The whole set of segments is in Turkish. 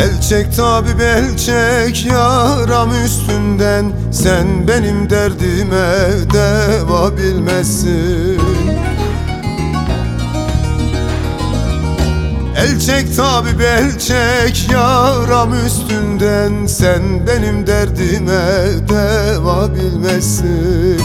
El çek tabip el çek yaram üstünden. Sen benim derdime deva bilmezsin. El çek tabip el çek yaram üstünden. Sen benim derdime deva bilmezsin.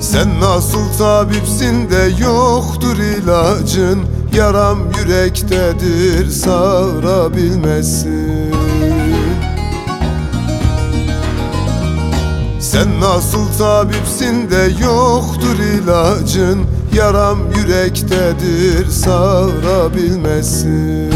Sen nasıl tabipsin de yoktur ilacın Yaram yürektedir sarabilmezsin Sen nasıl tabipsin de yoktur ilacın? Yaram yürektedir sarabilmezsin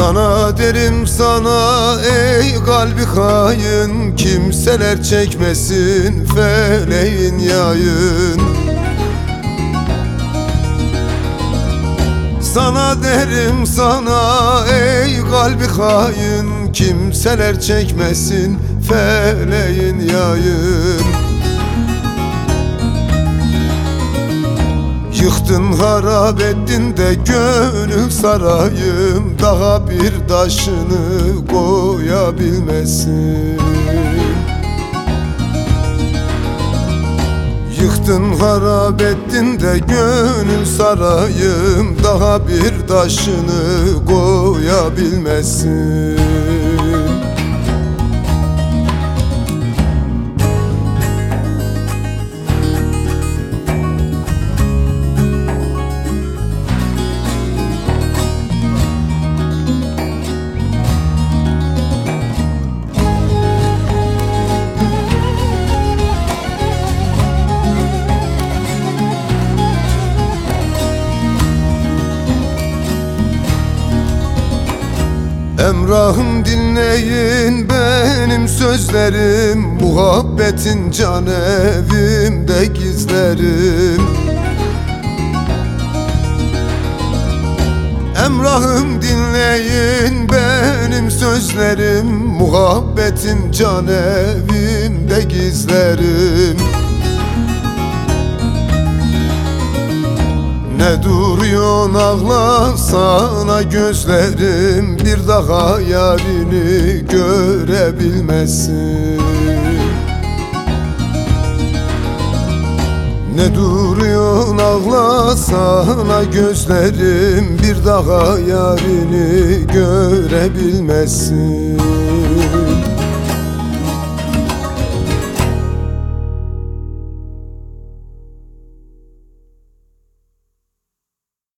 Sana derim sana ey kalbi kayın Kimseler çekmesin feleğin yayın. Sana derim sana ey kalbi kayın Kimseler çekmesin feleğin yayın Yıktın harap ettin de gönül sarayım. Daha bir taşını koyabilmesin. Yıktın harap ettin de gönül sarayım. Daha bir taşını koyabilmesin Emrahım dinleyin benim sözlerim Muhabbetin can evimde gizlerim. Emrahım dinleyin benim sözlerim Muhabbetin can evimde gizlerim Ne duruyorsun ağla sana gözlerim Bir daha yarini görebilmezsin. Ne duruyorsun ağla sana gözlerim Bir daha yarini görebilmezsin